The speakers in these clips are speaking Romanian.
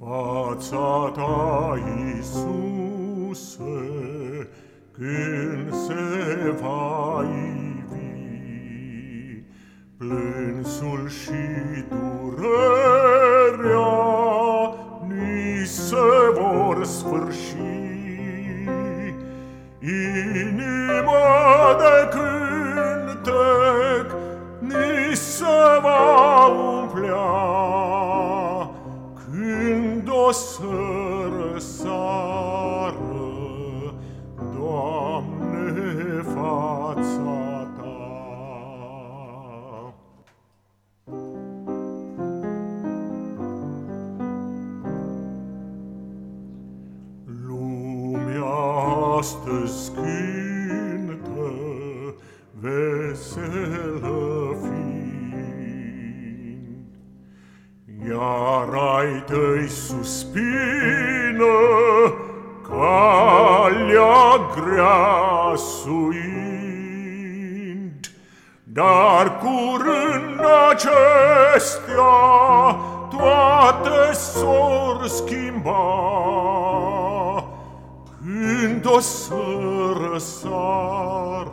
Faccia ta Iisuse, când se va ivi, plânsul și durerea ni se vor sfârși. Inima de cântec ni se va o sără, sară, Doamne, fața ta. Lumea astăzi cântă veselă, Iar ai tăi suspină, calea grea suind. Dar curând acestea toate s-or schimba, Când o să răsară,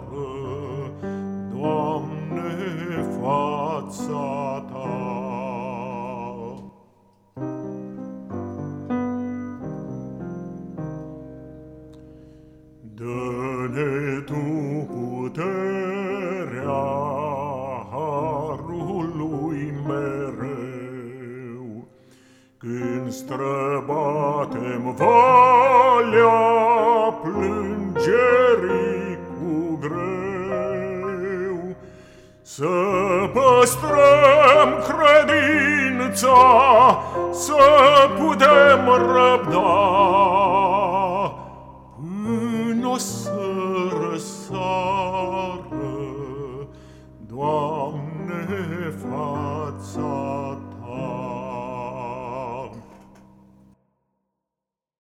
Doamne, fața Dă-ne Tu puterea harului mereu, Când străbatem valea plângerii cu greu, Să păstrăm credința, să putem răbda,